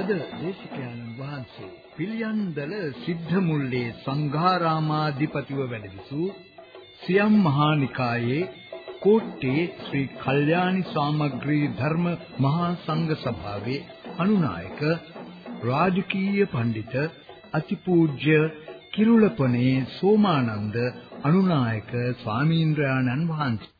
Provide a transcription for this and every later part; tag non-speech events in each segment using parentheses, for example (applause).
අද දේශිකානන් වහන්සේ පිළියන්දල සිද්ධ මුල්ලේ සංඝාරාමාධිපතිව වැඩ විසූ සියම් මහා නිකායේ කෝට්ටේ ශ්‍රී කල්යාණි සාමග්‍රී ධර්ම මහා සංඝ සභාවේ අනුනායක රාජකීය පඬිත අතිපූජ්‍ය කිරුළපනේ සෝමානන්ද අනුනායක ස්වාමීන්ද්‍රයාණන් වහන්සේ.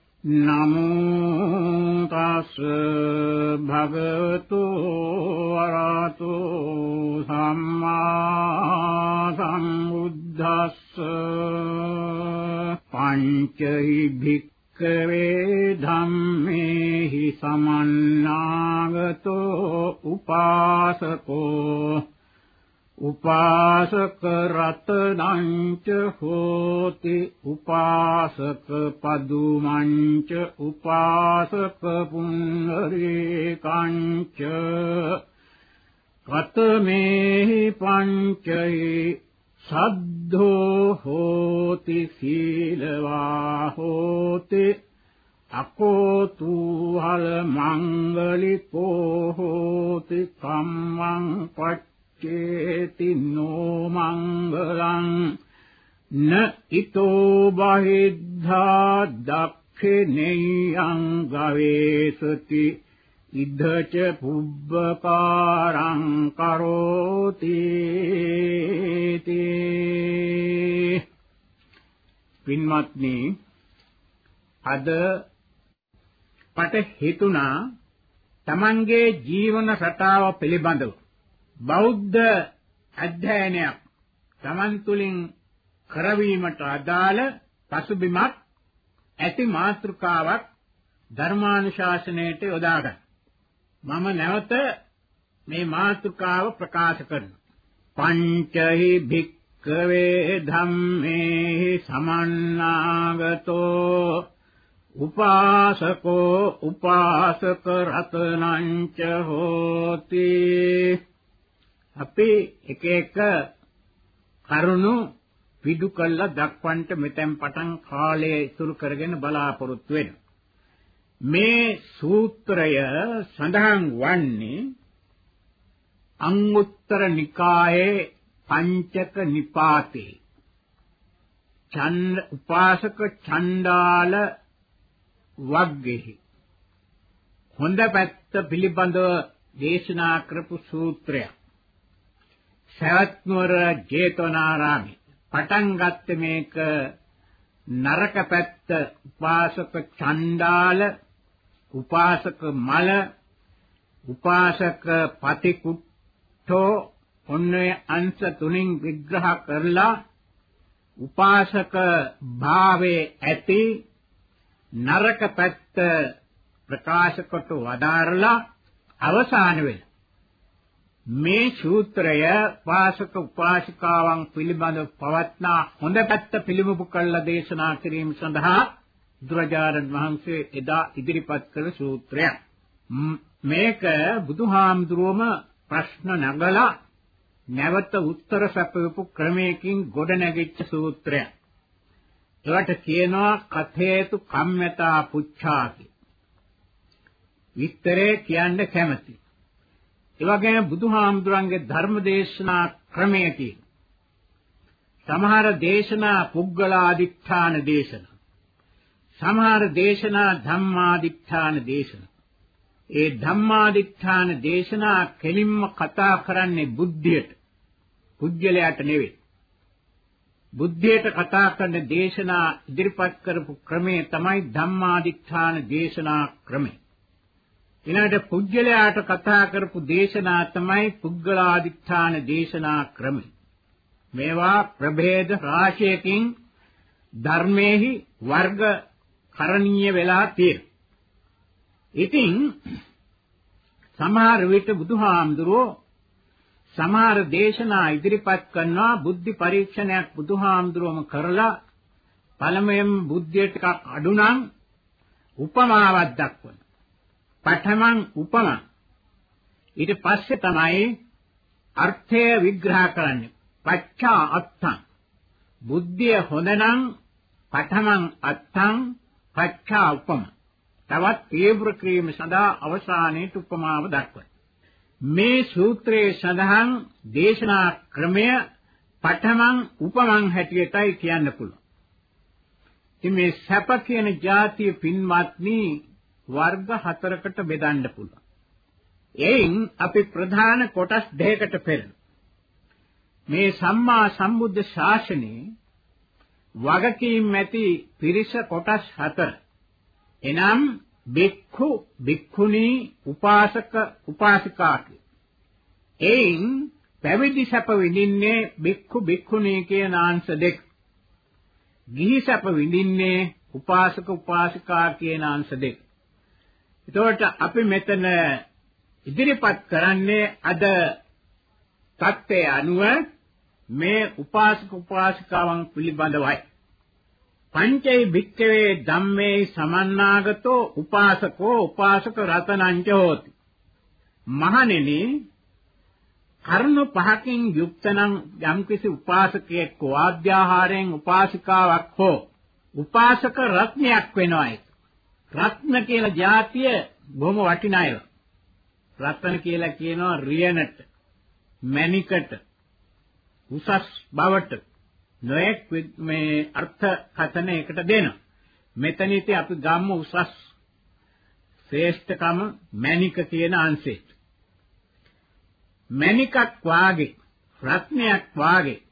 නමෝ තස් භගවතු වරහතෝ සම්මා සම්බුද්දස්ස පංචහි භික්ඛවේ ධම්මේහි සමන්නාගතෝ උපාසකෝ උපාසක රතනංච හෝති උපාසක පදුමංච උපාසක පුන්නරේකංච කතමේ පංචෛ සද්ධෝ හෝති සීලවා හෝති අකෝතු හල මංගලිකෝ හෝති කම්මං පච්ච චේති නෝ මංගලං න ඊතෝ බහිද්ධා දක්ඛිනේයං ගවේසති ඉද්ධච පුබ්බකාරං කරෝති පින්වත්නි අද පට හිතුණා තමන්ගේ ජීවන රටාව පිළිබඳව බෞද්ධ අධ්‍යයනයක් Taman තුලින් කරවීමට අදාළ පසුබිමක් ඇති මාතෘකාවක් ධර්මානුශාසනයට යොදාගන්න. මම නැවත මේ මාතෘකාව ප්‍රකාශ කරනවා. පංචහි භික්ඛවේ ධම්මේ සමන්නාගතෝ උපාසකෝ උපාසක රතනං ච හෝති අපි එක එක කරුණු පිටු කළා දක්වන්නට මෙතෙන් පටන් කාලය ඉතුරු කරගෙන බලාපොරොත්තු වෙනවා. මේ සූත්‍රය සඳහන් වන්නේ අංගුත්තර නිකායේ පංචක නිපාතේ. ඡන්ද උපාසක ඡණ්ඩාල වග්ගෙහි. හොඳ පැත්ත පිළිබඳව දේශනා කරපු සූත්‍රයක්. සවැත්නුවර ජේතවනාරාමේ. පටන් ගත්තේ මේක නරක පැත්ත උපාසක ඡණ්ඩාල උපාසක මල උපාසක පතිකුට්ඨෝ ඔන්නේ අංශ තුنين විග්‍රහ කරලා උපාසක භාවයේ ඇති නරක පැත්ත ප්‍රකාශ කොට වදාරලා අවසාන වෙලා මේ සූත්‍රය වාසක උපාසිකාවන් පිළිබඳව පවත්නා හොඳ පැත්ත පිළිඹු කළ දේශනා කිරීම සඳහා බුදුරජාණන් වහන්සේ එදා ඉදිරිපත් කළ සූත්‍රයක්. මේක බුදුහාමුදුරුවම ප්‍රශ්න නගලා නැවත උත්තර සැපයපු ක්‍රමයකින් ගොඩ නැගිච්ච සූත්‍රයක්. ඒවට කියනවා කථේතු කම්මතා පුච්ඡාති. විස්තරේ කියන්න කැමති. ඒ වගේම බුදුහාමුදුරන්ගේ ධර්ම දේශනා ක්‍රමය කියන සමහර දේශනා පුද්ගලාදිඨාන දේශනා. සමහර දේශනා ධම්මාදිඨාන දේශනා. ඒ ධම්මාදිඨාන දේශනා කෙලින්ම කතා කරන්නේ බුද්ධියට. පුද්ගලයාට නෙවෙයි. බුද්ධියට කතා කරන දේශනා ඉදිරිපත් කරපු ක්‍රමය තමයි ධම්මාදිඨාන දේශනා ක්‍රමය. ඊළඟට පුජ්‍යලයාට කතා කරපු දේශනා තමයි පුද්ගලාදිඨාන දේශනා ක්‍රමය. මේවා ප්‍රභේද රාශියකින් ධර්මයේහි වර්ග කරණීය වෙලා තියෙනවා. ඉතින් සමහර විට බුදුහාමුදුරෝ සමහර දේශනා ඉදිරිපත් කරනවා බුද්ධි පරීක්ෂණයක් බුදුහාමුදුරුවම කරලා පළමුවෙන් බුද්ධිය ටිකක් අඩු නම් උපමාවක් දක්වන. පඨමං උපමා. ඊට පස්සේ තමයි අර්ථය විග්‍රහ කරන්නේ. පච්චා අත්තං. බුද්ධිය හොඳ නම් පඨමං අත්තං පච්චා උපම. තවත් තීව්‍ර ක්‍රීම සඳහා අවසානයේ උපමාව දක්වයි. මේ සූත්‍රයේ සඳහන් දේශනා ක්‍රමය පඨමං උපමං හැටියටයි කියන්න පුළුවන්. ඉතින් මේ සැප කියන જાතිය පින්වත්නි වර්ග හතරකට බෙදන්න පුළුවන්. එයින් අපි ප්‍රධාන කොටස් දෙකකට පෙරන. මේ සම්මා සම්බුද්ධ ශාසනයේ වගකීම් ඇති පිරිස කොටස් හතර. එනම් බික්ඛු බික්ඛුනී උපාසක උපාසිකා එයින් පැවිදි සැප විඳින්නේ බික්ඛු බික්ඛුනී කියන අංශ දෙක. ගිහි සැප විඳින්නේ උපාසක උපාසිකා කියන අංශ දෙක. එතකොට අපි මෙතන ඉදිරිපත් කරන්නේ අද தත්ත්වය අනුව මේ උපාසක උපාසිකාවන් පිළිබඳවයි. පංචෛ භික්ඛවේ ධම්මේ සමන්නාගතෝ උපාසකෝ උපාසක රතනංච හෝති. මහණෙනි කරුණු පහකින් යුක්තනම් යම්කිසි උපාසකයෙක් වාද්‍යාහාරයෙන් උපාසිකාවක් හෝ උපාසක රත්නයක් වෙනවා රත්න කියලා જાතිය බොහොම වටිනා ඒවා. රත්න කියලා කියනවා රියනට, මණිකට, උසස් බවට නොඑක් මේ අර්ථ කතන එකට දෙනවා. මෙතනදී අපි ගම්ම උසස් ශ්‍රේෂ්ඨකම මණික කියන අංශෙට. මණිකක් වාගේ රත්නයක් වාගේ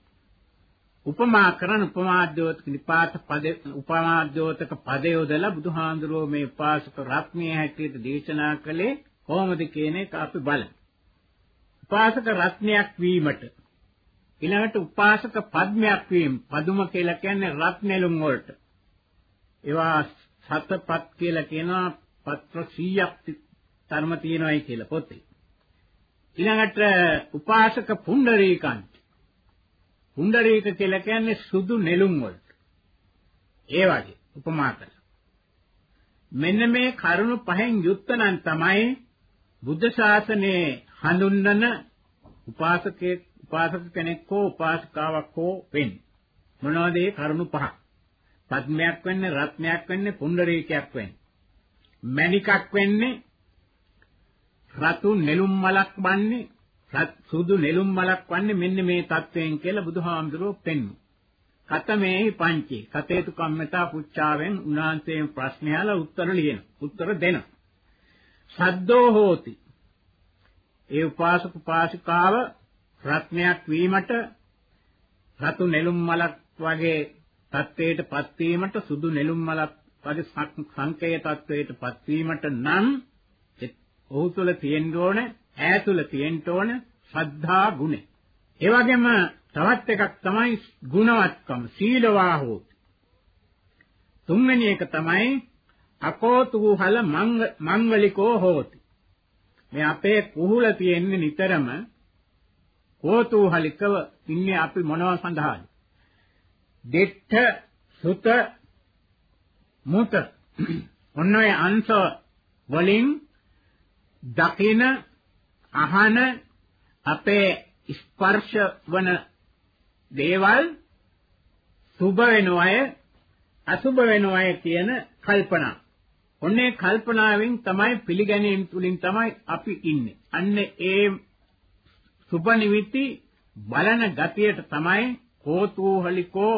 උපමා කරන උපමාද්‍යෝතක නිපාත පද උපමාද්‍යෝතක පද යොදලා බුදුහාඳුරෝ මේ උපාසක රත්නයේ හැටියට දේශනා කළේ කොහොමද කියන එක අපි බලමු. උපාසක රත්නයක් වීමට ඊළඟට උපාසක පද්මයක් වීම පදුම කියලා කියන්නේ රත්නෙලුම් වලට. ඒවා සතපත් කියලා කියනවා පත්‍ර 100ක් ධර්ම තියෙනවායි කියලා පොතේ. ඊළඟට උපාසක පුණ්ඩරීකන්ට. පුණ්ඩරීක කියලා කියන්නේ සුදු නෙළුම් වලට. ඒ වගේ උපමා කළා. මෙන්න මේ කරුණු පහෙන් යුක්ත නම් තමයි බුද්ධ ශාසනයේ හඳුන්වන උපාසකේ උපාසක කෙනෙක් හෝ උපාසිකාවක් හෝ වෙන්නේ. මොනවද ඒ කරුණු පහ? පද්මයක් වෙන්නේ, රත්නයක් වෙන්නේ, පුණ්ඩරීකයක් වෙන්නේ. මණිකක් වෙන්නේ රතු නෙළුම් මලක් වන්නේ සුදු නෙළුම් මලක් වන්නේ මෙන්න මේ தත්වයෙන් කියලා බුදුහාමුදුරුවෝ පෙන්වු. කතමේහි පංචේ කතේතු කම්මතා පුච්චාවෙන් උන්වහන්සේ ප්‍රශ්න අහලා උත්තර ලියන. උත්තර දෙන. සද්දෝ හෝති. ඒ උපාසක උපාසිකාව රත්නයක් වීමට රතු නෙළුම් මලක් වගේ තත්වයටපත් වීමට සුදු නෙළුම් මලක් වගේ සංකේය තත්වයටපත් වීමට නම් ඔහු තුළ තියෙන්න ඕන ඈ තුළ තියෙන්න ඕන ශ්‍රද්ධා ගුණ. ඒ වගේම තවත් එකක් තමයි ගුණවත්කම සීලවා හෝති. තුන්වෙනි එක තමයි අකෝතුහල මංගලිකෝ හෝති. මේ අපේ කුහුල තියෙන්නේ නිතරම කෝතුහලිකව ඉන්නේ අපි මොනව සඳහාද? දෙත්ත සුත මුත (clears throat) ඔන්න ඔය අංශ වලින් දකින අහන අපේ ස්පර්ශ වන දේවල් සුභ වෙනවය අසුභ වෙනවය කියන කල්පනා. ඔන්නේ කල්පනාවෙන් තමයි පිළිගැනීම තුලින් තමයි අපි ඉන්නේ. අන්න ඒ සුභ නිමිති බලන ගතියට තමයි කෝතුහලිකෝ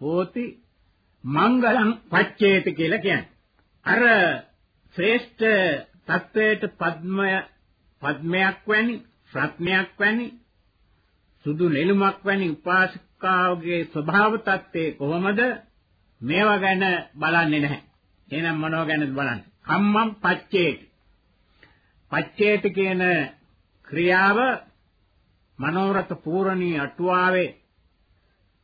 හෝති මංගලං පච්චේති කියලා කියන්නේ. අර ශ්‍රේෂ්ඨ තත්වයට පද්මය පද්මයක් වැනි රත්නයක් වැනි සුදු නෙළුමක් වැනි උපාසිකාවගේ ස්වභාව තත්ත්වය කොහොමද? මේවා ගැන බලන්නේ නැහැ. එහෙනම් මොනව ගැනද බලන්නේ? කම්මම් පච්චේති. පච්චේති කියන ක්‍රියාව මනෝරත පූර්ණී අටුවාවේ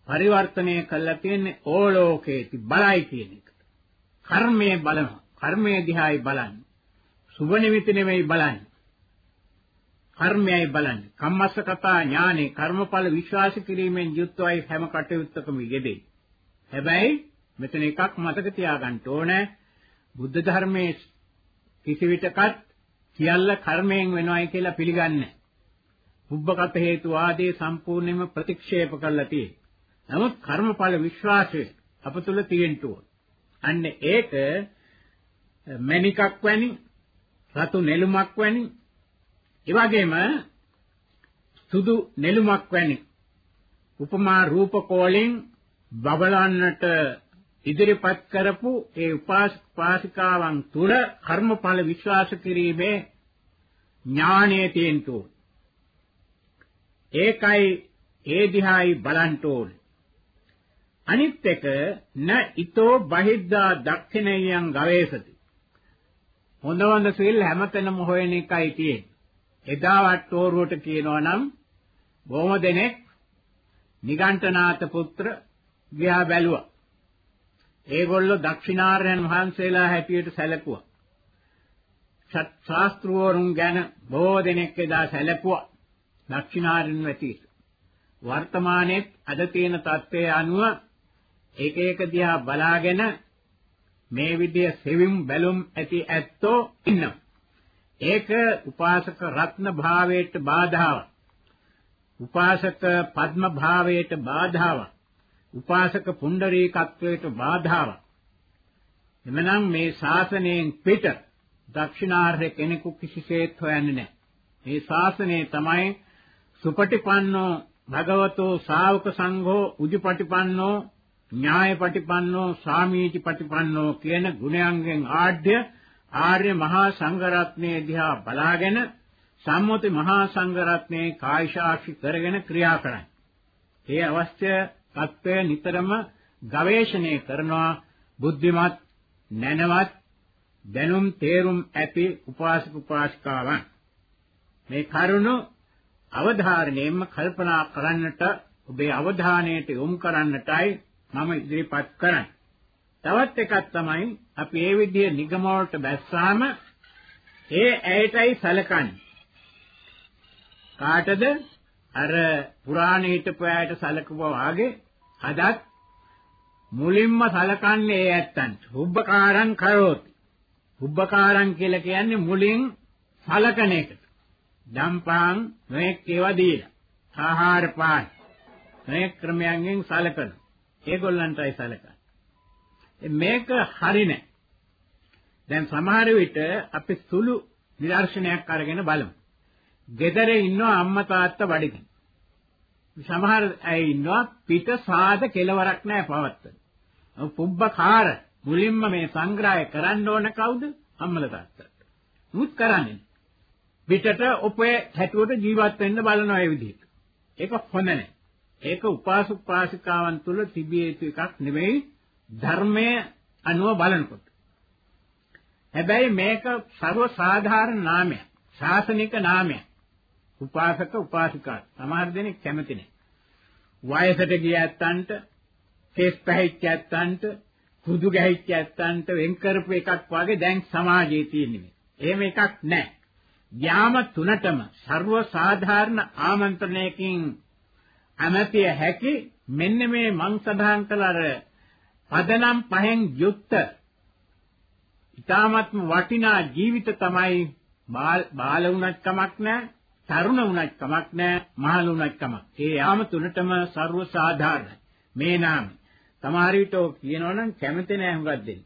පරිවර්තනය කළා තියෙන්නේ ඕලෝකේති බලයි කියන එක. කර්මයේ බලනවා. කර්මයේ දිහායි බලන්නේ. සුබ නිමිති නෙමෙයි බලන්නේ. කර්මයයි බලන්නේ. කම්මස්ස කතා ඥානේ කර්මඵල විශ්වාස කිරීමෙන් යුක්තවයි හැම කටයුත්තකම යෙදෙයි. හැබැයි මෙතන එකක් මතක තියාගන්න ඕනේ බුද්ධ ධර්මයේ කිසි විටකත් සියල්ල කර්මයෙන් වෙනවයි කියලා පිළිගන්නේ පුබ්බකත හේතු ආදී සම්පූර්ණයෙන්ම ප්‍රතික්ෂේප කරලා තියෙනවා. නමුත් කර්මඵල විශ්වාසය අප තුල තියෙන්න ඕන. අන්න ඒක මණිකක් වැනි රතු නෙළුමක් වැනි ඒ වගේම සුදු නෙළුමක් වැනි උපමා රූපකෝලෙන් බබලන්නට ඉදිරිපත් කරපු ඒ උපාසක පාසිකාවන් තුල කර්මඵල විශ්වාස කිරීමේ ඥාණය තියෙන්න ඕන. ඒකයි ඒ දිහායි බලන්න ඕන. අනිත් එක න ඊතෝ බහිද්දා දක්ෂිනයන් ගවේසති. හොඳ හොඳ සිල් හැමතැනම හොයන එකයි තියෙන්නේ. එදා වට්ටෝරුවට කියනවා නම් බොහොම දෙනෙක් නිගණ්ඨනාත පුත්‍ර ගියා බැලුවා. ඒගොල්ලෝ දක්ෂිනාරයන් වහන්සේලා හැටියට සැලකුවා. ශාස්ත්‍රවරුන් ගැන බොහෝ දෙනෙක් එදා සැලකුවා. දක්ෂිනාරයන් වැටියට. වර්තමානයේ අද තියෙන තත්ත්වයේ අනුව එක එක දිහා බලාගෙන මේ විදිය සෙවිම් බැලුම් ඇති ඇත්තෝ ඉන්නවා. ඒක උපාසක රත්න භාවයට බාධාවක්. උපාසක පද්ම භාවයට බාධාවක්. උපාසක පුණ්ඩරීකත්වයට බාධාවක්. එමනම් මේ ශාසනයෙන් පිට දක්ෂිනාර්ය කෙනෙකු කිසිසේත් හොයන්නේ නැහැ. මේ ශාසනය තමයි සුපටිපන්නෝ භගවතෝ ශාවක සංඝෝ උජුපටිපන්නෝ ඥායපටිපන්නෝ සාමීචිපටිපන්නෝ කියන ගුණයන්ගෙන් ආඩ්‍ය ආර්ය මහා සංඝරත්නයේ දිහා බලාගෙන සම්මුති මහා සංඝරත්නයේ කායිශාක්ෂි කරගෙන ක්‍රියා කරයි. ඒ අවශ්‍ය தත්වය නිතරම ගවේෂණය කරනවා බුද්ධිමත් නැනවත් දැනුම් තේරුම් ඇති උපාසක උපාසිකාවන් මේ කරුණ අවධාරණයෙන්ම කල්පනා කරන්නට ඔබේ අවධානයට යොමු කරන්නටයි මම ඉදිරිපත් කරන්නේ. තවත් එකක් තමයි අපි මේ විදිහේ නිගමවලට බැස්සාම ඒ ඇයටයි සැලකන්නේ. කාටද? අර පුරාණේ හිටපු ඇයට සැලකුවා වාගේ අදත් මුලින්ම සලකන්නේ ඒ ඇත්තන්ට. හුබ්බකාරං කරෝති. හුබ්බකාරං කියලා කියන්නේ මුලින් සලකන එකට. දම්පහන් මේක ඒවා දීලා. ආහාර පාන මේ ක්‍රමයන්ගෙන් සලකන. ඒගොල්ලන්ටයි සලකන්නේ. මේක හරිනේ. දැන් සමහර විට අපි සුළු නිදර්ශනයක් අරගෙන බලමු. ගෙදර ඉන්න අම්මා තාත්තා වඩිගෙන. සමහර අය ඉන්නවා පිට සාද කෙලවරක් නැහැ පවත්තන. පුබ්බකාර මුලින්ම මේ සංග්‍රහය කරන්න ඕන කවුද? අම්මල තාත්තට. මුත් කරන්නේ. පිටට ඔපේ හැටුවට ජීවත් වෙන්න බලනවා ඒ විදිහට. ඒක හොඳ නැහැ. ඒක උපාසක පාසිකාවන් තුල තිබිය යුතු එකක් නෙවෙයි ධර්මයේ අනුව බලනකොට. හැබැයි මේක ਸਰව සාධාරණ නාමයක්. ශාසනික නාමයක්. උපාසක උපාසිකා සමහර දෙනෙක් කැමති නැහැ. වයසට ගිය ඇත්තන්ට, කෙස් පැහිච්ච ඇත්තන්ට, කුදු ගැහිච්ච ඇත්තන්ට වෙන් කරපු එකක් වාගේ දැන් සමාජයේ තියෙන්නේ. එහෙම එකක් නැහැ. යාම තුනටම ਸਰව සාධාරණ ආමන්ත්‍රණයකින් ඇමතිය හැකි මෙන්න මේ මං සඳහන් කළ අර පදනම් පහෙන් යුක්ත. ඊ타මත්ම වටිනා ජීවිත තමයි බාල වුණත් කමක් නැහැ තරුණ වුණත් කමක් නැහැ මහලු වුණත් කමක්. ඒ යාම තුනටම ਸਰව සාධාරණයි. මේ නාම තමාර විට ඔය කියනවනම් කැමති නෑ හුඟක් දෙන්න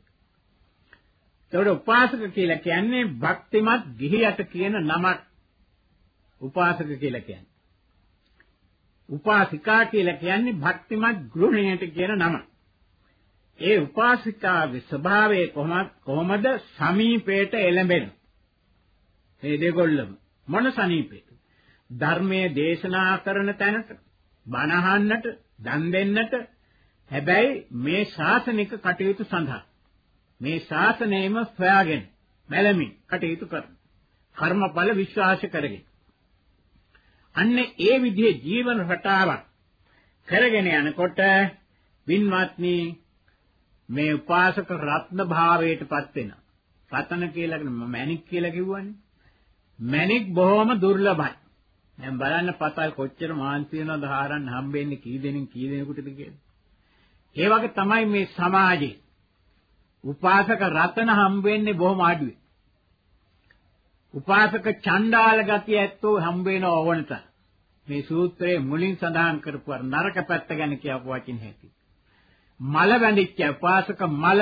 ඒකට උපාසක කියලා කියන්නේ භක්තිමත් ගිහියට කියන නමක්. උපාසක කියලා කියන්නේ. උපාසිකා කියලා කියන්නේ භක්තිමත් ගෘහණයට කියන නමක්. ඒ උපාසිකාවේ ස්වභාවය කොහොමද කොහොමද සමීපයට එළඹෙන. මේ දෙකොල්ලම මොන සමීපේ? ධර්මයේ දේශනා කරන තැනට බණ අහන්නට දන් දෙන්නට හැබැයි මේ ශාසනික කටයුතු සඳහා මේ ශාසනයම සොයාගෙන මැලමින් කටයුතු කරන කර්මඵල විශ්වාස කරගෙන අන්න ඒ විදිහේ ජීවන රටාවක් කරගෙන යනකොට වින්වත්නි මේ උපාසක රත්න භාවයටපත් වෙන රතන කියලා කියන මැණික් කියලා කිව්වනේ මැණික් බොහොම දුර්ලභයි දැන් බලන්න පතල් කොච්චර මාන්ති වෙනවද හාරන්න හම්බෙන්නේ කී දෙනෙන් කී දෙනෙකුටද කියලා. ඒ වගේ තමයි මේ සමාජයේ උපාසක රතන හම්බ වෙන්නේ බොහොම අඩුයි. උපාසක චණ්ඩාල ගතිය ඇත්තෝ හම්බ වෙන ඕවනට. මේ සූත්‍රයේ මුලින් සඳහන් කරපු අර නරක පැත්ත ගැන කියපු වචින් හැටි. මල වැඳිච්ච උපාසක මල.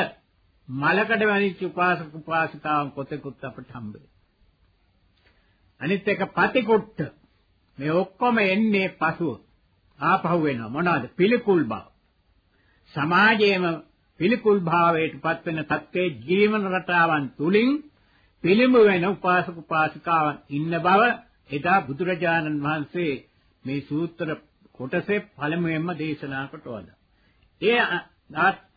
මලකඩ වැඳිච්ච උපාසක උපාසිකාවන් කොතෙකුත් අපට හම්බ අනිත් එක පටිකුට්ට මේ ඔක්කොම එන්නේ පසුව. ආපහු වෙනවා. මොනවාද? පිළිකුල් බව. සමාජයේම පිළිකුල් භාවයට පත් වෙන තත්ත්වයේ ජීවන රටාවන් තුලින් පිළිඹු වෙන උපාසක උපාසිකාවන් ඉන්න බව එදා බුදුරජාණන් වහන්සේ මේ සූත්‍ර කොටසේ පළමුවෙන්ම දේශනා කොට වදා. ඒ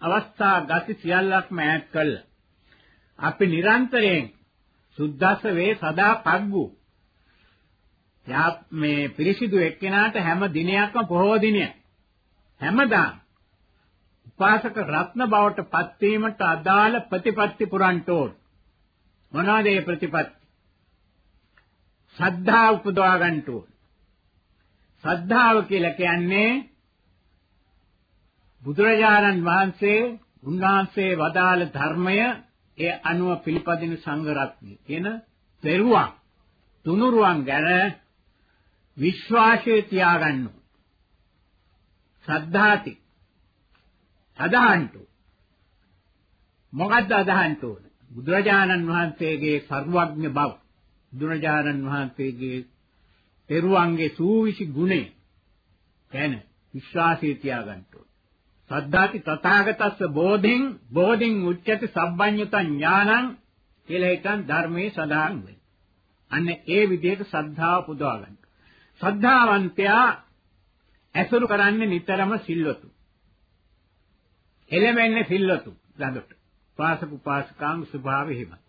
අවස්ථා ගති සියල්ලක්ම ඈත් කළා. අපි නිරන්තරයෙන් සුද්දස්ස වේ සදා පග්ගු. යා මේ පිරිසිදු එක්කෙනාට හැම දිනයක්ම පොහොව දිනය. හැමදාම උපාසක රත්න බවට පත් වීමට අදාළ ප්‍රතිපත්ති පුරන්ට ඕන. මොනවාද මේ ප්‍රතිපත්ති? සද්ධා උපදවා ගන්න ඕන. සද්ධාව කියලා කියන්නේ බුදුරජාණන් වහන්සේ උන්වහන්සේ වදාළ ධර්මය ඒ අනුව පිළිපදින සංඝ රත්නය. කියන පෙරුවන් තුනුරුවන් ගැන විශ්වාසය තියාගන්න සද්ධාති. අදහන්ට මොකද්ද අදහන්ට ඕන? බුදුරජාණන් වහන්සේගේ සර්වඥ බව. බුදුරජාණන් වහන්සේගේ පෙරුවන්ගේ සූවිසි ගුණය ගැන විශ්වාසය තියාගන්න ඕන. සද්ධාති තථාගතස්ස බෝධින් බෝධින් උච්චති සබ්බඤ්ඤත ඥානං කියලා හිතන් ධර්මයේ සඳහන් වෙයි. අන්න ඒ විදිහට ශ්‍රද්ධාව පුදවා ගන්න. ශ්‍රද්ධාවන්තයා ඇසුරු කරන්නේ නිතරම සිල්වතු. එළමෙන්නේ සිල්වතු ළඟට. පාසක උපාසකාංග ස්වභාවය හිමයි.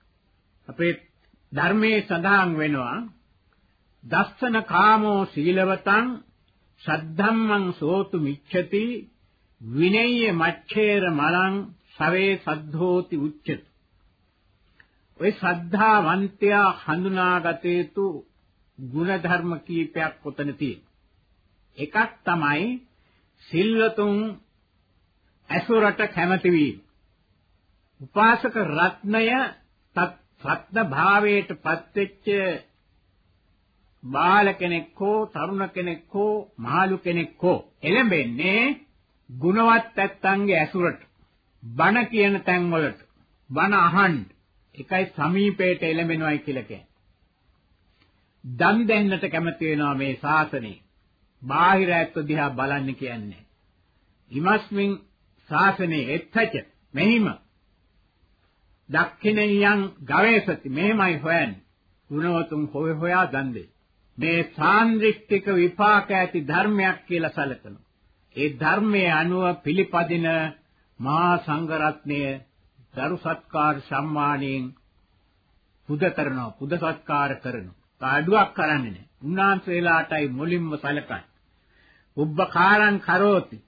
අපේ ධර්මයේ සඳහන් වෙනවා දස්සන කාමෝ සීලවතං සද්ධම්මං සෝතු මිච්ඡති විනය්‍ය මච්ඡේර මලං සවේ සද්ධෝති උච්චති. ඔය ශ්‍රද්ධාවන්තයා හඳුනාගත යුතු ಗುಣධර්ම කීපයක් කොතන තියෙන එකක් තමයි සිල්වතුන් ඇසුරට කැමති වීම. උපාසක රත්නය සත්න භාවයට පත්වෙච්ච බාල කෙනෙක් හෝ තරුණ කෙනෙක් හෝ මහලු කෙනෙක් හෝ එළඹෙන්නේ ගුණවත් ඇත්තන්ගේ ඇසුරට බණ කියන තැන් වලට බණ අහන්න එකයි සමීපයට එළඹෙනවයි කියලා කියන්නේ. දන් දෙන්නට කැමති වෙනවා මේ ශාසනය. බාහිර ඇත්ත දිහා බලන්න කියන්නේ. ඉමස්මින් ශාසනේ එත්තච මෙහිම දක්ඛිනියන් ගවේෂති මෙහෙමයි හොයන්නේ. ගුණවතුන් හොය හොයා දන් දෙයි. මේ සාන්දෘෂ්ටික විපාක ඇති ධර්මයක් කියලා සැලකනවා. ඒ ධර්මයේ අනුව පිළිපදින මහා සංඝරත්නය දරු සත්කාර සම්මානයෙන් පුද කරනවා පුද සත්කාර කරනවා. කාඩුවක් කරන්නේ නැහැ. උන්වහන්සේලාටයි මුලින්ම සැලකන්නේ. උබ්බකාරං කරෝති.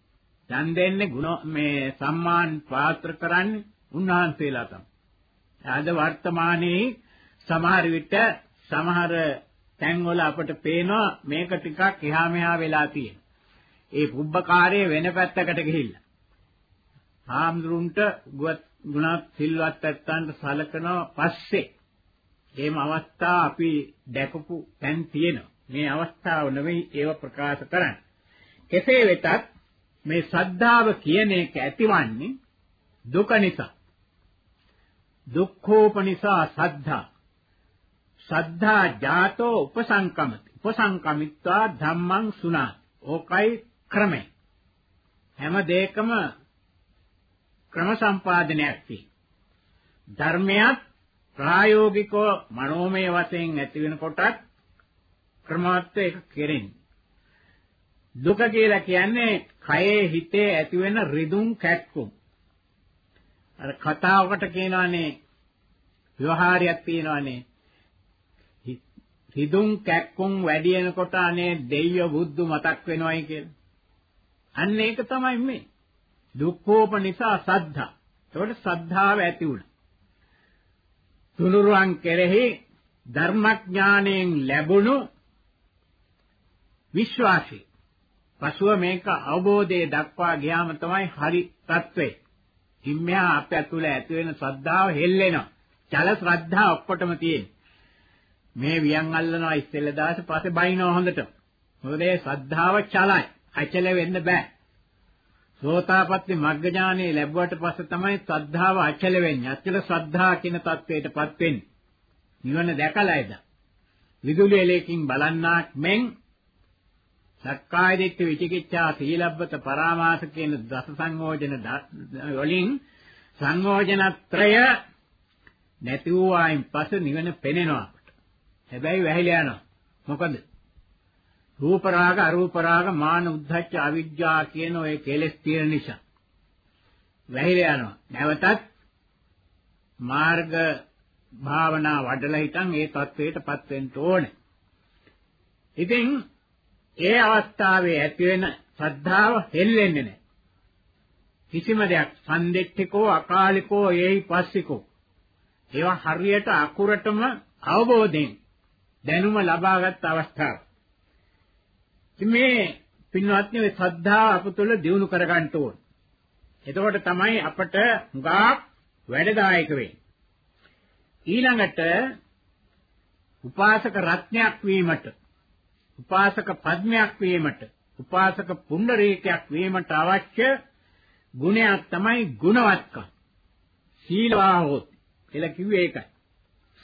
දන් දෙන්නේ ගුණ මේ සම්මාන පාත්‍ර කරන්නේ උන්වහන්සේලා තමයි. අද වර්තමානයේ සමහර විට සමහර තැන්වල අපට පේනවා මේක ටිකක් එහා මෙහා වෙලා තියෙනවා. ඒ පුබ්බකාරයේ වෙන පැත්තකට ගිහිල්ලා. හාමුදුරුන්ට ගුණත් සිල්වත් ඇත්තන්ට සලකනවා පස්සේ. එහෙම අවස්ථා අපි දැකපු තැන් තියෙනවා. මේ අවස්ථාව නෙවෙයි ඒව ප්‍රකාශ කරන්නේ. කෙසේ වෙතත් මේ ශ්‍රද්ධාව කියන එක ඇතිවන්නේ දුක නිසා. දුක්ඛෝපනිසා සද්ධා. සද්ධා ජාතෝ උපසංකමති. උපසංකමිත්වා ධම්මං සුනා. ඕකයි ක්‍රමය. හැම දෙයකම ක්‍රම සම්පාදනයක් තියෙනවා. ධර්මයක් ප්‍රායෝගිකව මනෝමය වශයෙන් ඇති වෙනකොටත් ක්‍රමවත් එක කෙරෙන්නේ. දුක කියලා කියන්නේ කයේ හිතේ ඇති වෙන රිදුම් කැක්කුම්. අර කතාවකට කියනවානේ ව්‍යවහාරයක් තියෙනවානේ රිදුම් කැක්කුම් වැඩි වෙනකොට අනේ දෙයියෝ බුද්ධ මතක් වෙනවයි කියලා. අන්න ඒක තමයි මේ. දුක්ඛෝප නිසා සද්ධා. ඒකට සද්ධාව ඇති වුණා. තුනුරුවන් කෙරෙහි ධර්මඥාණයෙන් ලැබුණු විශ්වාසය. පසුව මේක අවබෝධයේ දක්වා ගියාම තමයි හරි తත්වේ. හිම්මයා අපේ ඇතුළ ඇති වෙන ශ්‍රද්ධාව හෙල්ලෙනවා. චල ශ්‍රද්ධා ඔක්කොටම තියෙන. මේ වියන් අල්ලනවා ඉස්සෙල්ල දාස පස්සේ බයිනවා හොඳට. මොකද ඒ ශ්‍රද්ධාව චලයි. අචල වෙන්න බෑ. සෝතාපට්ටි මග්ගඥානෙ ලැබුවට පස්සේ තමයි ශ්‍රද්ධාව අචල වෙන්නේ. අචල ශ්‍රද්ධා කියන தത്വයටපත් වෙන්නේ. නිවන දැකලා එදා. විදුලි එලයකින් බලන්නාක් මෙන් සක්කාය දිට්ඨි විචිකිච්ඡා සීලබ්බත පරාමාස කියන දස සංයෝජන වලින් සංයෝජනත්‍රය නැති වූ ආයින් පසු නිවන පෙනෙනවා අපට. හැබැයි වැහිලා යනවා. මොකද? රූප රාග අරූප රාග මාන උද්ධච්ච අවිජ්ජා කියන ওই කෙලෙස් තියෙන නිසා වැහිලා යනවා. නැවතත් මාර්ග භාවනා වඩලා හිටන් ඒ தത്വයටපත් වෙන්න ඕනේ. ඉතින් ඒ අවස්ථාවේ ඇති වෙන ශ්‍රද්ධාව හෙල්ලෙන්නේ නැහැ. කිසිම දෙයක් සම්දෙට්ඨිකෝ අකාලිකෝ යේහි පස්සිකෝ. ඒවා හරියට අකුරටම අවබෝධයෙන් දැනුම ලබාගත් අවස්ථාවක්. අවස්ථාව. මේ පින්වත්නි මේ ශ්‍රද්ධාව අප තුළ දියුණු කරගන්න ඕන. එතකොට තමයි අපට හුඟක් වැඩදායක වෙන්නේ. ඊළඟට උපාසක රත්නයක් වීමට උපාසක පද්මයක් වීමට උපාසක පුණ්ඩරීකයක් වීමට අවශ්‍ය ගුණයක් තමයි ගුණවත්කම්. සීලවා හොත් කියලා කිව්වේ ඒකයි.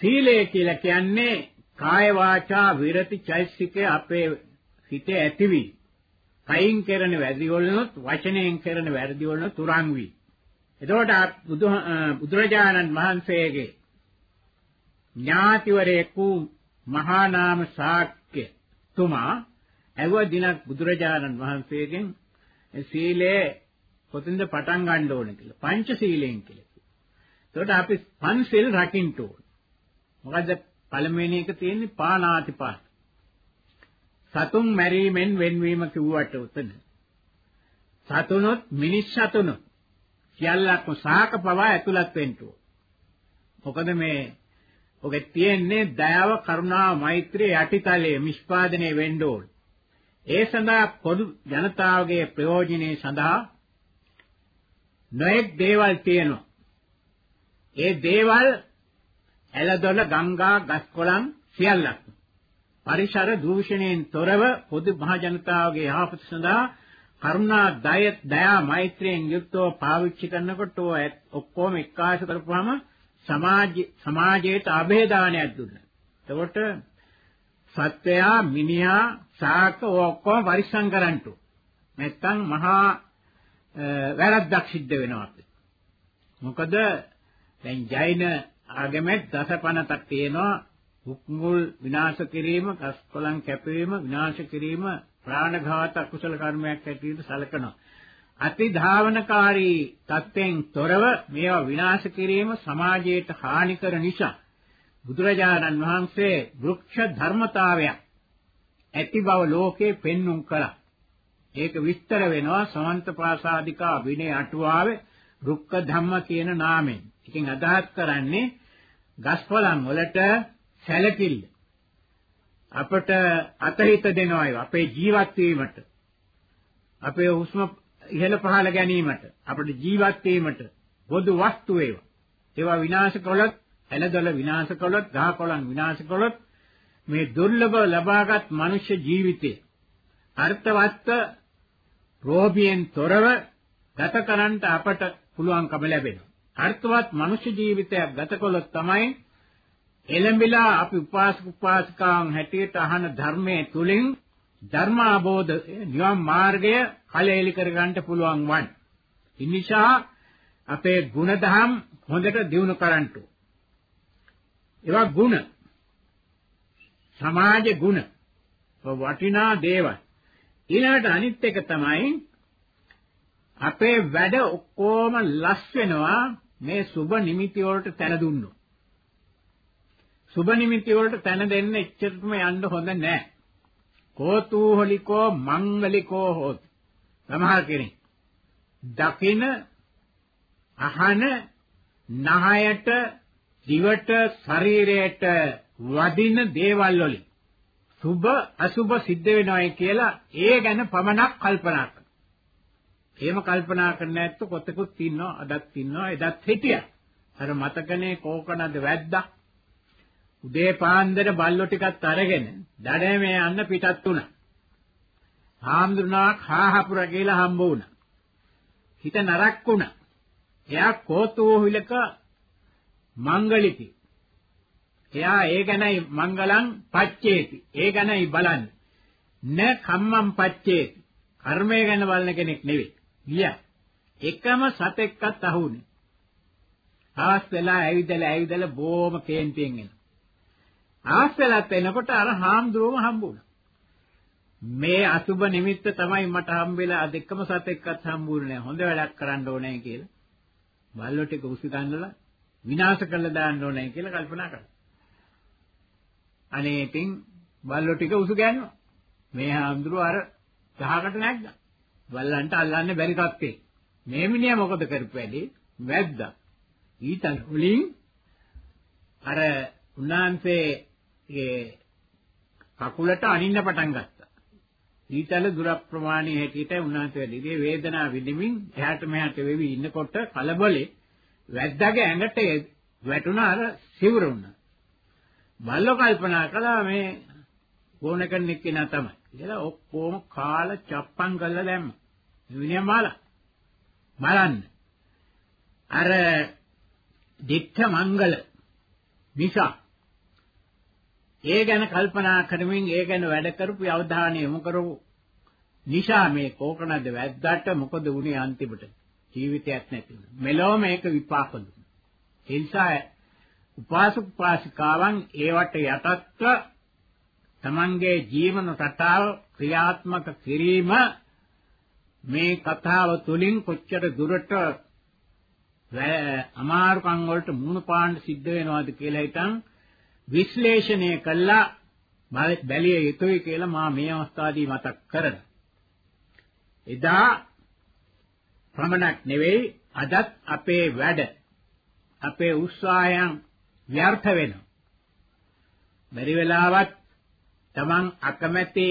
සීලය කියලා කියන්නේ කාය වාචා විරති චෛසිකේ අපේ හිතේ ඇතිවි. කයින් කරන වැරදි වලනොත් වචනයෙන් කරන වැරදි වලනොත් තුරන් වී. එතකොට බුදුරජාණන් වහන්සේගේ ඥාතිවරයෙකු මහා නාම ශාක්‍ය තුමා ඇව දිනක් බුදුරජාණන් වහන්සේගෙන් සීලය කොතෙන්ද පටන් ගන්න ඕන කියලා. පංච සීලයෙන් කියලා. එතකොට අපි පන්සිල් රකින්න ඕන. මොකද පළවෙනි එක තියෙන්නේ පාණාතිපාත. සතුන් මැරීමෙන් වෙන්වීම කිව්වට උතන. සතුනොත් මිනිස් සතුනොත් සියල්ලක්ම සාක පවා ඇතුළත් වෙන්න ඕන. මොකද මේ ඔගේ තියෙන්නේ දයාව කරුණාව මෛත්‍රිය යටිතලයේ නිෂ්පාදනය වෙන්න ඕන. ඒ සඳහා පොදු ජනතාවගේ ප්‍රයෝජනෙ සඳහා නොඑක් දේවල් තියෙනවා. ඒ දේවල් ඇලදොල ගංගා ගස්කොළන් සියල්ලක් පරිසර දූෂණයෙන් තොරව පොදු මහ ජනතාවගේ යහපත සඳහා කරුණා දය දයා මෛත්‍රියෙන් යුක්තව පාවිච්චි කරනකොට ඔක්කොම එක්කාසු කරපුවාම සමාජ සමාජයට અભේදානයක් දුන්නා. එතකොට සත්වයා මිනිහා සාක ඔක්කොම පරිස්සම් කරන්ටු. නැත්තම් මහා වැරද්දක් සිද්ධ වෙනවා අපිට. මොකද දැන් ජෛන ආගමේ දසපනතක් තියෙනවා මුල් විනාශ කිරීම, කස්කොලන් කැපවීම, විනාශ කිරීම ප්‍රාණඝාත අකුසල කර්මයක් ඇටියට සැලකනවා. අති ධාවනකාරී තත්ත්වෙන් තොරව මේවා විනාශ කිරීම සමාජයට හානිකර නිසා බුදුරජාණන් වහන්සේ වෘක්ෂ ධර්මතාවයක් ඇති බව ලෝකේ පෙන්눔 කළා. ඒක විස්තර වෙනවා සමන්ත ප්‍රාසාදිකා විනය අටුවාවේ රුක්ක ධම්ම කියන නාමයෙන්. ඉතින් අදහස් කරන්නේ ගස්පලන් වලට සැලකිල්ල. අපට අතහිත දෙනවා ඒවා. අපේ ජීවත් වීමට. අපේ හුස්ම ඉහළ පහළ ගැනීමට. අපේ ජීවත් වීමට පොදු වස්තු ඒවා ඒවා විනාශ කළොත් එළදොල විනාශ කළොත් ගහකොළන් විනාශ කළොත් මේ දුර්ලභ ලබාගත් මනුෂ්‍ය ජීවිතය අර්ථවත් රෝගියෙන් තොරව ගත කරන්නට අපට පුළුවන්කම ලැබෙනවා. අර්ථවත් මනුෂ්‍ය ජීවිතයක් ගත කළොත් තමයි එළඹිලා අපි උපාසක උපාසිකාවන් හැටියට අහන ධර්මයේ තුලින් ධර්ම අවබෝධ නිවන් මාර්ගය කලෙලි කරගන්න පුළුවන් වන්. ඒ නිසා අපේ ಗುಣධම් හොඳට දියුණු කරන්න ඕ. ඒවා ಗುಣ. සමාජ ಗುಣ. වටිනා දේවල්. ඊළඟට අනිත් එක තමයි අපේ වැඩ ඔක්කොම ලස් වෙනවා මේ සුබ නිමිති වලට තැන දුන්නොත්. සුබ නිමිති වලට තැන දෙන්න එච්චරටම යන්න හොඳ නැහැ. කෝතුහලිකෝ මංගලිකෝ හොත්. සමහර කෙනෙක් දකින අහන නහයට දිවට ශරීරයට වදින දේවල් වලින් සුභ අසුභ සිද්ධ වෙනවයි කියලා ඒ ගැන පමණක් කල්පනා කරනවා. එහෙම කල්පනා කරන්නේ නැත්නම් කොතෙකුත් ඉන්නවා අදත් ඉන්නවා එදත් හිටියා. අර මතකනේ කෝකනද වැද්දා. උදේ පාන්දර බල්ලෝ ටිකත් අරගෙන දඩමේ යන්න පිටත් වුණා. හාමුදුරනාක් හාහපුර කියලා හම්බ වුණා. හිත නරක් වුණා. එයා කෝතුවිලක මංගලිති. එයා ඒ ගැනයි මංගලං පච්චේති. ඒ ගැනයි බලන්නේ. න කම්මං පච්චේති. කර්මය ගැන බලන කෙනෙක් නෙවෙයි. ගියා. එකම සතෙක්වත් අහුනේ. ආස් වෙලා ඇවිදලා ඇවිදලා බොම කේන්තියෙන් එන. ආස් වෙලත් එනකොට අර හාමුදුරුවම හම්බුණා. මේ අසුබ නිමිත්ත තමයි මට හම්බෙලා අද එකම සතෙක්වත් හම්බුනේ නැහැ. හොඳ වැඩක් කරන්න ඕනේ කියලා. බල්ලෝ ටික උසි ගන්නලා විනාශ කරලා දාන්න ඕනේ කියලා කල්පනා කරා. අනේ ඉතින් බල්ලෝ ටික උසු ගන්නවා. මේ හාමුදුරුව අර ගහකට නැග්ගා. බල්ලන්ට අල්ලන්න බැරි තත්ත්වේ. මේ මිනිහා මොකද කරපු වැඩේ? වැද්දා. ඊතල වලින් අර උන්නාන්සේගේ කකුලට අනින්න පටන් ගත්තා. ඊතල දුර ප්‍රමාණයේ හැටියට උන්නාන්සේ වැඩිදී වේදනාව විඳින්මින් එහාට මෙහාට වෙවි ඉන්නකොට කලබලේ වැද්දාගේ ඇඟට වැටුණ අර සිවුර වුණා. බල්ලෝ කල්පනා කළා මේ ඕන කෙනෙක් කෙනා තමයි. කියලා ඔක්කොම කාලා චප්පම් කරලා දැම්මා. මිනිහා මාලා. බලන්න. අර දික්ඨ මංගල නිසා ඒ ගැන කල්පනා කරමින් ඒ ගැන වැඩ කරපු අවධානය යොමු කරපු නිසා මේ කෝකනද වැද්දාට මොකද වුනේ අන්තිමට ජීවිතයක් නැති වුණා. මෙලොව මේක විපාක දුන්නා. ඒ නිසා උපාසක උපාසිකාවන් ඒවට යටත්ව තමන්ගේ ජීවන රටාව ක්‍රියාත්මක කිරීම මේ කතාව තුලින් කොච්චර දුරට අමාරුකම් වලට මුහුණ පාන්න සිද්ධ වෙනවද කියලා හිතන් විශ්ලේෂණය කළා බැලිය යුතුයි කියලා මා මේ අවස්ථාවේදී මතක් කරනවා. එදා ප්‍රමණක් නෙවෙයි අදත් අපේ වැඩ අපේ උත්සාහයන් ව්‍යර්ථ වෙනවා. බැරි වෙලාවත් Taman අකමැති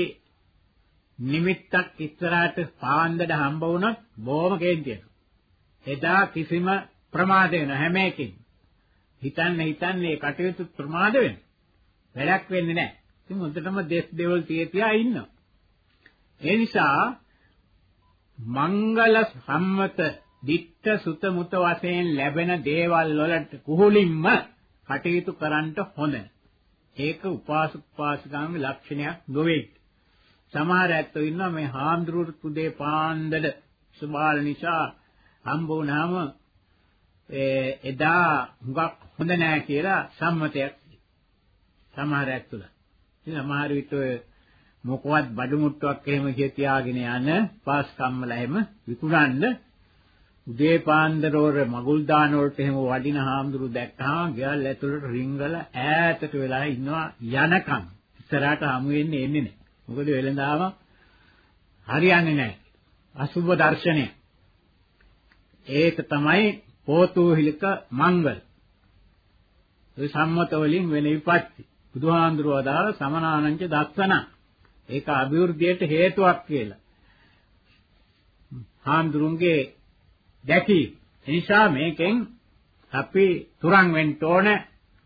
නිමිත්තක් ඉස්සරහට පාන්දර හම්බ වුණොත් බොහොම කේන්තියක්. එදා කිසිම ප්‍රමාද වෙන හැම එකකින් හිතන්න හිතන්නේ කටයුතු ප්‍රමාද වෙන. වැඩක් වෙන්නේ නැහැ. ඉතින් හොඳටම දෙස් දෙවල් තියතියා ඉන්නවා. ඒ නිසා මංගල සම්මත ditta සුත මුත වශයෙන් ලැබෙන දේවල් වලට කුහුලින්ම කටයුතු කරන්න හොඳ. ඒක උපාසක උපාසිකාගේ ලක්ෂණයක් නොවේ. සමහර ඇත්තෝ ඉන්නවා මේ හාමුදුරුවෝ පුදේ පාන්දර සුබාල නිසා හම්බ වුණාම එදා හුඟක් හොඳ නෑ කියලා සම්මතයක් සමහර ඇත්තුල. ඉතින් සමහර විට මොකවත් බඩු මුට්ටුවක් එහෙම කිය තියාගෙන යන පාස් කම්මල එහෙම විකුණන්න උදේ පාන්දර වර මගුල් දාන වලට එහෙම වඩින හාමුදුරු දැක්කහම ගෙවල් ඇතුළට රිංගල ඈතට වෙලා ඉන්නවා යනකම් ඉස්සරහට හමු වෙන්නේ එන්නේ නැහැ. මොකද වෙලඳාම හරියන්නේ නැහැ. අසුබ දර්ශනය. ඒක තමයි පෝතුහිලික මංගල. ඒ සම්මත වලින් වෙන විපත්ති. බුදුහාඳුරව අදාළ සමනානංච දස්සන. ඒක අභිවෘද්ධියට හේතුවක් කියලා. හාඳුරුන්ගේ දැකි. එනිසා මේකෙන් අපි තුරන් වෙන්න ඕන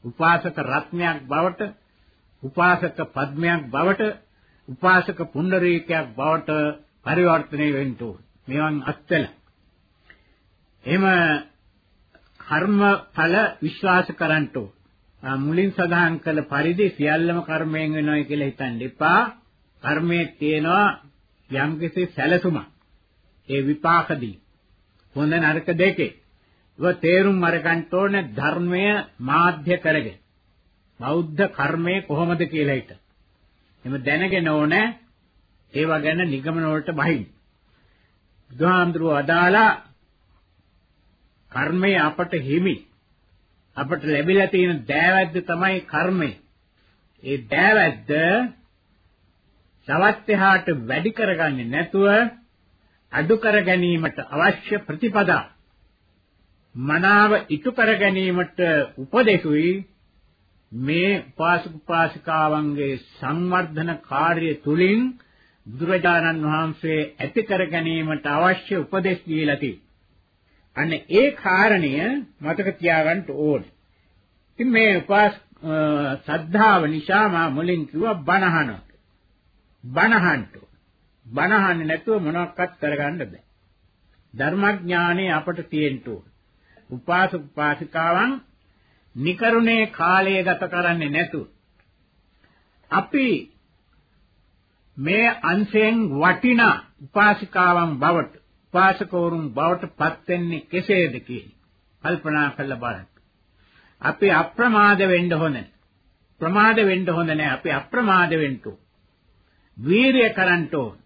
උපාසක රත්නයක් බවට උපාසක පද්මයක් බවට උපාසක පුණ්ඩරීකයක් බවට පරිවර්තනය වෙන්න ඕන. මේවන් අත්වල. එහෙම කර්ම ඵල විශ්වාස කරන්න ඕන. මුලින් සඳහන් කළ පරිදි සියල්ලම කර්මයෙන් වෙනවයි කියලා හිතන්න එපා. කර්මයේ තියෙනවා යම්කිසි සැලසුමක්. ඒ විපාකදී හොඳ නරක දෙකේ. ඒක තේරුම් අරගන්න ඕනේ ධර්මය මාධ්‍ය කරගෙන. බෞද්ධ කර්මය කොහොමද කියලා හිත. එහම දැනගෙන ඕනේ ඒවා ගැන නිගමන වලට බහින්න. බුදුහාමුදුරුවෝ අදාලා කර්මය අපට හිමි. අපට ලැබිලා තියෙන දෑවැද්ද තමයි කර්මය. ඒ දෑවැද්ද තවත් එහාට වැඩි කරගන්නේ නැතුව අඩු කර ගැනීමට අවශ්‍ය ප්‍රතිපදා මනාව ඉටු කර ගැනීමට උපදෙසුයි මේ උපාසක උපාසිකාවන්ගේ සංවර්ධන කාර්ය තුලින් බුදුරජාණන් වහන්සේ ඇති කර ගැනීමට අවශ්‍ය උපදෙස් දීලා තියෙනවා. අන්න ඒ කාරණය මතක තියාගන්න ඕනේ. ඉතින් මේ උපාස සද්ධාව නිසා මා මුලින් කිව්වා බණහන. බණහන්ට. බණහන්නේ නැතුව මොනවත් කරගන්න බෑ. ධර්මඥානෙ අපට තියෙන්න ඕන. උපාසක උපාසිකාවන් නිකරුණේ කාලය ගත කරන්නේ නැතුව අපි මේ අංශයෙන් වටිනා උපාසිකාවන් බවට උපාසකවරුන් බවට පත් වෙන්නේ කෙසේද කියලා කල්පනා කරලා බලන්න. අපි අප්‍රමාද වෙන්න හොඳ ප්‍රමාද වෙන්න හොඳ නැහැ. අපි අප්‍රමාද වෙන්න ඕන. වීරිය කරන්න ඕන.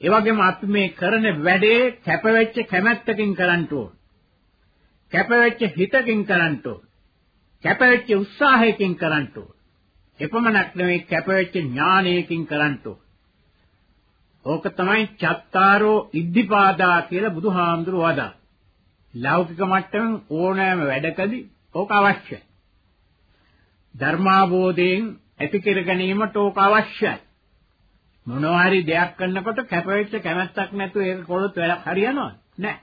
ඒ වගේම අපි මේ කරන වැඩේ කැපවෙච්ච කැමැත්තකින් කරන්න ඕන. කැපවෙච්ච හිතකින් කරන්න ඕන. කැපවෙච්ච උත්සාහයකින් කරන්න ඕන. එපමණක් නෙවෙයි කැපවෙච්ච ඥානයකින් කරන්න ඕන. ඕක තමයි චත්තාරෝ ඉද්ධිපාදා කියලා බුදුහාමුදුරුවෝ වදා. ලෞකික මට්ටමින් ඕනෑම වැඩකදී ඕක අවශ්‍යයි. ධර්මාබෝධයෙන් ඇති කර ගැනීමට ඕක අවශ්‍යයි. මොනවා හරි දෙයක් කරනකොට කැපවෙච්ච කැමැත්තක් නැතුව ඒක කළොත් වැඩ හරියනවද? නැහැ.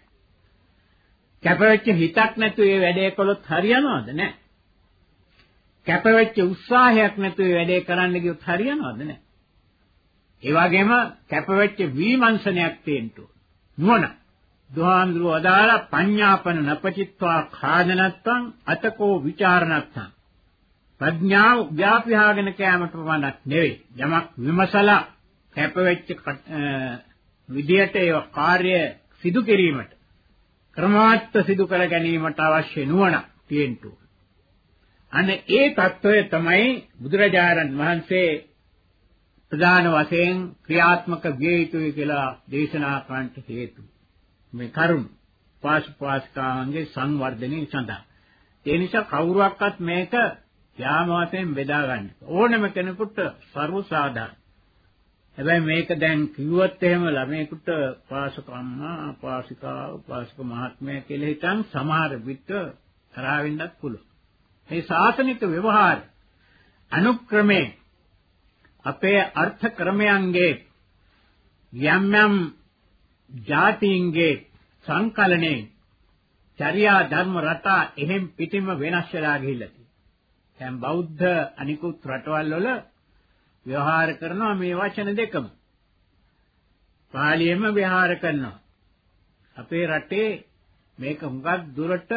කැපවෙච්ච හිතක් නැතුව ඒ වැඩේ කළොත් හරියනවද? නැහැ. කැපවෙච්ච උත්සාහයක් නැතුව වැඩේ කරන්න ගියොත් හරියනවද? නැහැ. ඒ වගේම කැපවෙච්ච විමර්ශනයක් තියෙන්න ඕන. නුවණ. දුහාන්දුව අදාළ පඤ්ඤාපන නපචිත්වා khාදනත්තං අතකෝ ਵਿਚාරණත්තං. ප්‍රඥාව ව්‍යාපියාගෙන කැමත පමණක් නෙවෙයි. යමක් විමසලා කැපවෙච්ච විදියට ඒ කාර්ය සිදු කිරීමට ක්‍රමාත්ත සිදු කර ගැනීමට අවශ්‍ය නුවණ තියෙන්න ඕන. අන්න ඒ తত্ত্বය තමයි බුදුරජාණන් වහන්සේ ප්‍රධාන වශයෙන් ක්‍රියාත්මක විය යුතුයි කියලා දේශනා කරන්නට හේතු. මේ කරුණ පාස්පාස්කාංගේ සංවර්ධනයේ සඳහා. ඒ නිසා කවුරුවක්වත් මේක යාම වශයෙන් බෙදා ගන්න ඕනම කෙනෙකුට ਸਰව සාධාරණ. හැබැයි මේක දැන් කිව්වොත් එහෙම ළමයෙකුට පාසකම්මා පාසිකා පාසක මහත්මයා කියලා හිතන් සමහර විට කරා වෙන්නත් පුළුවන්. මේ ශාසනික ව්‍යවහාර අනුක්‍රමේ අපේ අර්ථ ක්‍රමයන්ගේ යම් යම් જાතියින්ගේ සංකලනයේ චර්යා ධර්ම රටා එහෙම් පිටින්ම වෙනස් වෙලා ගිහිල්ලා තියෙනවා. දැන් බෞද්ධ අනිකුත් රටවල් වල ව්‍යවහාර කරනවා මේ වචන දෙකම. පාලියෙම ව්‍යවහාර කරනවා. අපේ රටේ මේක හුඟක් දුරට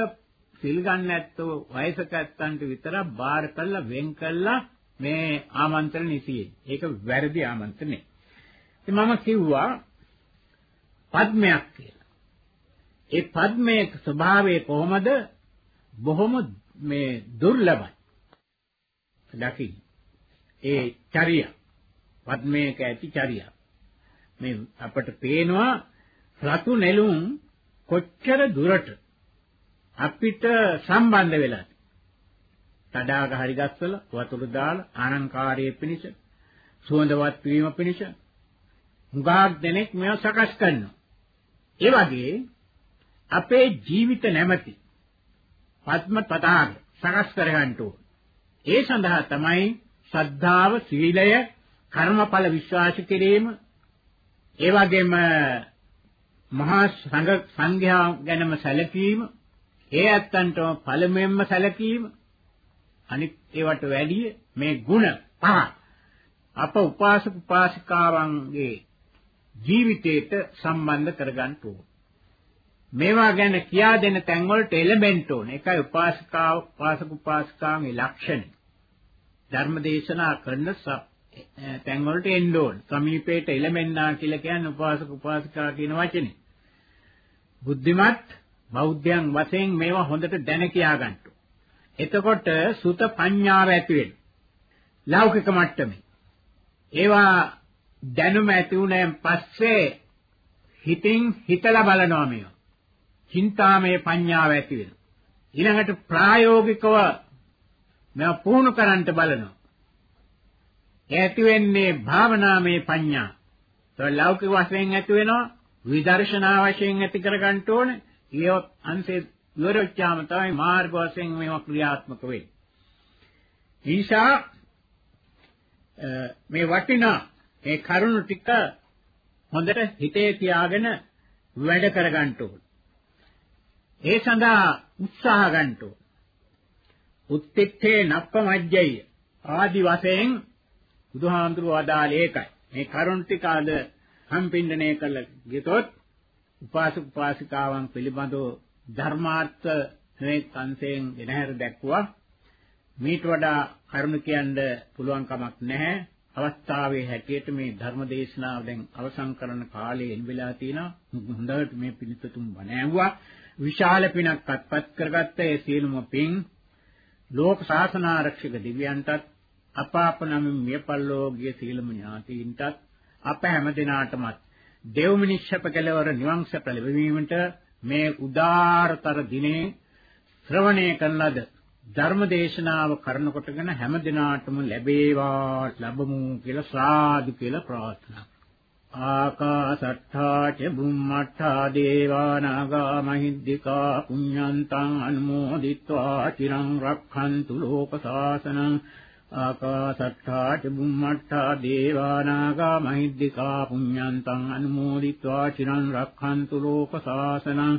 සිල් ගන්න ඇත්තෝ වයසක ඇත්තන්ට විතරක් බාර කළා වෙන් කළා මේ ආමන්ත්‍රණ ඉසියේ. ඒක වැරදි ආමන්ත්‍රණේ. ඉතින් මම කිව්වා පද්මයක් කියලා. ඒ පද්මයේ ස්වභාවය කොහොමද? බොහොම මේ දුර්ලභයි. දකින්න. ඒ චර්ය පද්මයක ඇති චර්ය. මේ අපට පේනවා රතු නෙළුම් කොච්චර දුරට අපිට සම්බන්ධ වෙලා තඩාග හරි ගස්වල වතුර දාලා ආනංකාරයේ පිණිස සුවඳවත් වීම පිණිස හුඟක් දෙනෙක් මේව සකස් කරනවා. ඒ වගේ අපේ ජීවිත නැමැති පద్ම පතාග සකස් කරගන්න ඕන. ඒ සඳහා තමයි ශ්‍රද්ධාව, සීලය, කර්මඵල විශ්වාස කිරීම, ඒ වගේම මහා සංඝ සංඝයා ගැනම සැලකීම, ඒ ඇත්තන්ටම පළමුවෙන්ම සැලකීම, අනිත් ඒවට වැඩිය මේ ಗುಣ පහ අප උපාසක උපාසිකාවන්ගේ ජීවිතයට සම්බන්ධ කරගන්න ඕන. මේවා ගැන කියා දෙන තැන් වලට එලෙමන්ට් ඕන. ඒකයි උපාසිකාව උපාසක උපාසිකාගේ ලක්ෂණ. ධර්ම දේශනා කරන තැන් වලට එන්න ඕන. සමීපේට එලෙමෙන්නා කියලා කියන්නේ උපාසක උපාසිකා කියන වචනේ. බුද්ධිමත් බෞද්ධයන් වශයෙන් මේවා හොඳට දැන කියා ගන්න. එතකොට සුත පඤ්ඤාව ඇති වෙනවා. ලෞකික මට්ටමේ. ඒවා දැනුම ඇති වුණාන් පස්සේ හිතින් හිතලා බලනවා මේවා. චින්තාමය පඤ්ඤාව ඇති වෙනවා. ඊළඟට ප්‍රායෝගිකව මේවා පුහුණු කරන්න බලනවා. ඇති වෙන්නේ භාවනාමය පඤ්ඤා. ඒ ලෞකික වශයෙන් ඇති වෙනවා විදර්ශනා වශයෙන් ඇති කර ගන්න ඕනේ. ඒ අංශේ ඉවර වෙච්චාම තමයි මාර්ග වශයෙන් මේවා ක්‍රියාත්මක වෙන්නේ. ඊසා මේ වටිනා මේ කරුණු ටික හොඳට හිතේ තියාගෙන වැඩ කරගන්න ඕන. ඒ සඳහා උත්සාහ ගන්න ඕන. උත්තිත්තේ නප්පමජ්ජය ආදි වශයෙන් බුදුහාමුදුරුවෝ අදාළ ඒකයි. මේ කරුණ ටික අද සම්පින්දනය කළ ගියතොත් උපාසක උපාසිකාවන් පිළිබඳව ධර්මාර්ථ මේ සංසයෙන් ගෙනහැර දැක්වුවා. මීට වඩා කරුණ කියන්න පුළුවන් කමක් නැහැ. අවස්ථාවේ හැටියට මේ ධර්ම දේශනාව දැන් අවසන් කරන කාලේ එන් වෙලා තිනවා. හොඳට මේ පිළිතුතුම් බණ ඇහුවා. විශාල පිනක් අත්පත් කරගත්ත ඒ සියලුම පින් ලෝක ශාසන ආරක්ෂක දිව්‍යයන්ටත් අපාපනම මියපල්ලෝගිය සීලම ඥාතීන්ටත් අප හැම දිනාටමත් දෙව් මිනිස්සප කෙලවර නිවන් සැප ලැබීමට මේ උදාාරතර දිනේ ශ්‍රවණය කරන ලද ධර්ම දේශනාව කරන කොටගෙන හැම දිනාටම ලැබේවා ලැබමු කියලා සාදු කියලා ප්‍රාර්ථනා. ආකාසට්ඨා ච බුම්මට්ඨා දේවා නාග මහිද්దికා පුඤ්ඤන්තං අනුමෝදිත්වා චිරං රක්ඛන්තු ලෝක සාසනං ආකාසට්ඨා ච බුම්මට්ඨා දේවානාගා මහිද්దికා පුඤ්ඤන්තං අනුමෝදිत्वा චිරන් රක්ඛන්තු ලෝක සාසනං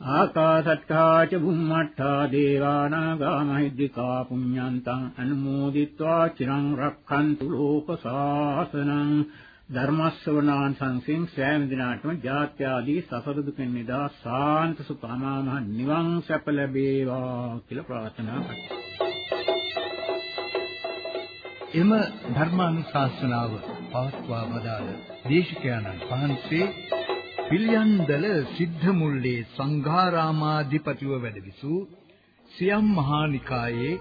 ආකාසට්ඨා ච බුම්මට්ඨා දේවානාගා මහිද්దికා පුඤ්ඤන්තං අනුමෝදිत्वा චිරන් රක්ඛන්තු ලෝක සාසනං ධර්මස්සවනාන් සංසින් සෑම දිනාටම ජාත්‍යාදී සසර දුකෙන් නිදා සාන්ත සුඛ අමාමහ නිවන් සැප ලැබේවා කියලා ප්‍රාර්ථනා කරා එම ධර්මානුශාසනාව පවත්වා වදාළ දේශකයන්න් වහන්සේ පිළියන්දල සිද්ධමුල්ලේ සංඝාරාමාධිපතිව වැඩවිසූ සියම් මහා නිකායේ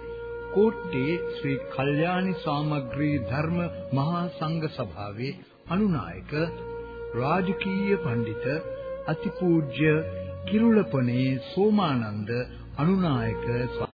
කෝට්ටේ ශ්‍රී කල්යාණි සාමග්‍රී ධර්ම මහා සංඝ සභාවේ අනුනායක රාජකීය පඬිත අතිපූජ්‍ය කිරුළපනේ සෝමානන්ද අනුනායක